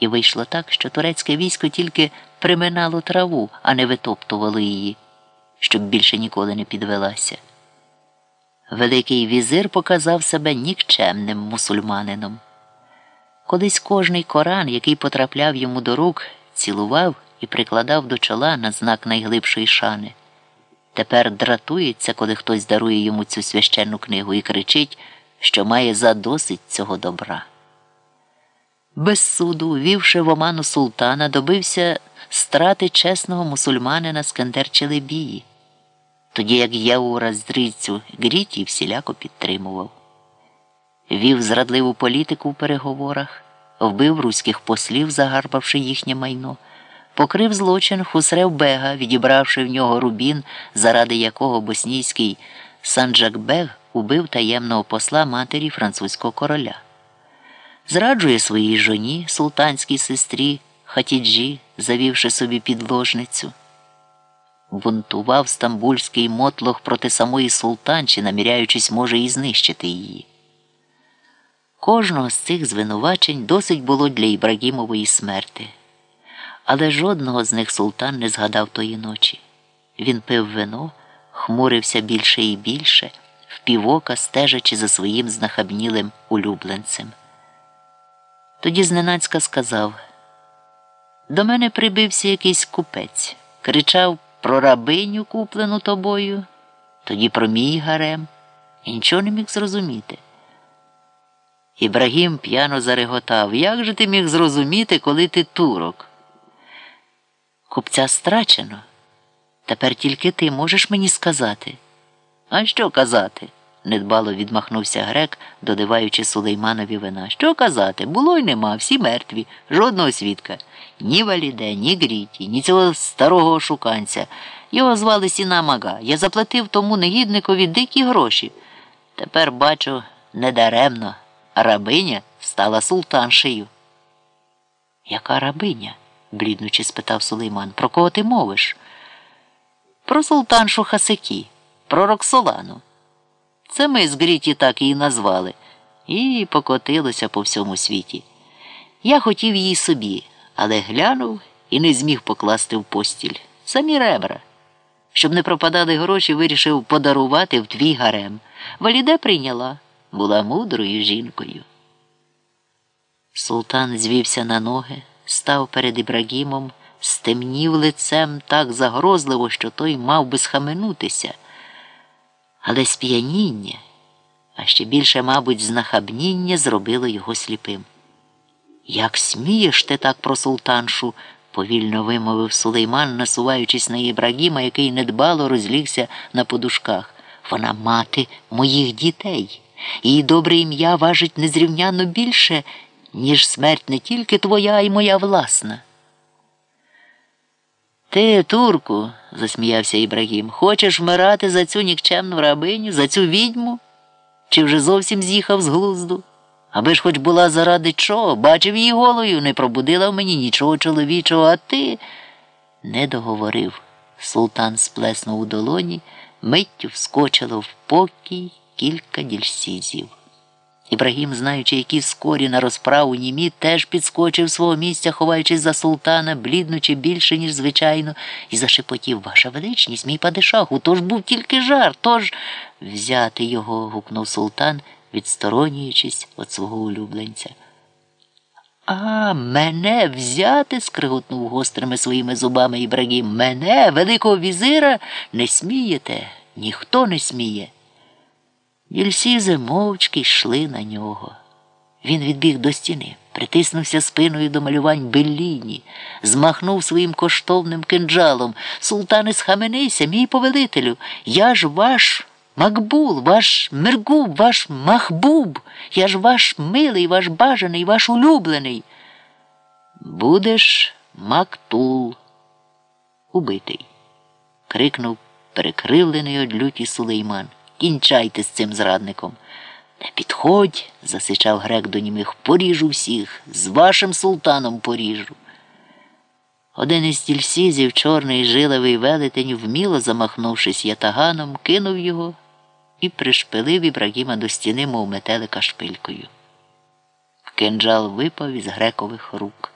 І вийшло так, що турецьке військо тільки приминало траву, а не витоптувало її, щоб більше ніколи не підвелася. Великий візир показав себе нікчемним мусульманином. Колись кожний коран, який потрапляв йому до рук, цілував і прикладав до чола на знак найглибшої шани. Тепер дратується, коли хтось дарує йому цю священну книгу і кричить, що має задосить цього добра. Без суду, вівши в оману султана, добився страти чесного мусульманина Скандер Челебії, тоді як Яура здрицю Гріті всіляко підтримував. Вів зрадливу політику в переговорах, вбив руських послів, загарбавши їхнє майно, покрив злочин Хусрев Бега, відібравши в нього рубін, заради якого боснійський Санджакбег убив таємного посла матері французького короля. Зраджує своїй жоні, султанській сестрі Хатіджі, завівши собі підложницю. Бунтував стамбульський мотлох проти самої султанчі, наміряючись, може, і знищити її. Кожного з цих звинувачень досить було для Ібрагімової смерти, але жодного з них султан не згадав тої ночі. Він пив вино, хмурився більше і більше, впівока стежачи за своїм знахабнілим улюбленцем. Тоді зненацька сказав до мене прибився якийсь купець, кричав про рабиню, куплену тобою, тоді про мій гарем, і нічого не міг зрозуміти. Ібрагім п'яно зареготав. Як же ти міг зрозуміти, коли ти турок? Купця страчено. Тепер тільки ти можеш мені сказати. А що казати? Недбало відмахнувся грек, додиваючи сулейманові вина. Що казати? Було й нема, всі мертві, жодного свідка. Ні валіде, ні гріті, ні цього старого шуканця. Його звали Сіна Мага. Я заплатив тому негідникові дикі гроші. Тепер бачу недаремно. Рабиня стала султаншею. Яка рабиня? бліднучи спитав Сулейман. Про кого ти мовиш? Про султаншу Хасикі, про Роксолану. Це ми з Гріті так її назвали, і покотилося по всьому світі. Я хотів її собі, але глянув і не зміг покласти в постіль. Самі ребра. Щоб не пропадали гроші, вирішив подарувати в твій гарем. Валіде прийняла була мудрою жінкою. Султан звівся на ноги, став перед Ібрагімом, стемнів лицем так загрозливо, що той мав би схаменутися. Але сп'яніння, а ще більше, мабуть, знахабніння зробило його сліпим. Як смієш ти так про султаншу? повільно вимовив сулейман, насуваючись на Ібрагіма, який недбало розлігся на подушках. Вона мати моїх дітей. Її добре ім'я важить незрівняно більше, ніж смерть не тільки твоя, а й моя власна. Ти, турку, засміявся Ібрагім, хочеш вмирати за цю нікчемну рабиню, за цю відьму? Чи вже зовсім з'їхав з глузду? Аби ж хоч була заради чого, бачив її голою, не пробудила в мені нічого чоловічого, а ти не договорив. Султан сплеснув у долоні, миттю вскочило в покій кілька дільсізів. Ібрагім, знаючи, які скорі на розправу німі, теж підскочив свого місця, ховаючись за султана, бліднучи більше, ніж звичайно, і зашепотів Ваша величність, мій падишаху, то ж був тільки жар, тож взяти його. гукнув султан, відсторонюючись від свого улюбленця. А, мене взяти? скриготнув гострими своїми зубами Ібрагім. Мене, великого візира, не смієте, ніхто не сміє. Дільсізи мовчки йшли на нього. Він відбіг до стіни, притиснувся спиною до малювань Белліні, змахнув своїм коштовним кинджалом. Султане, схаменися, мій повелителю, я ж ваш Макбул, ваш Миргуб, ваш Махбуб, я ж ваш милий, ваш бажаний, ваш улюблений. Будеш Мактул, убитий, крикнув перекривлений од люті сулейман. Кінчайте з цим зрадником. Не підходь, засичав грек до німих, поріжу всіх, з вашим султаном поріжу. Один із тільсізів, чорний жилевий велетень, вміло замахнувшись ятаганом, кинув його і пришпилив Ібрагіма до стіни, мов метелика шпилькою. Кинджал випав із грекових рук.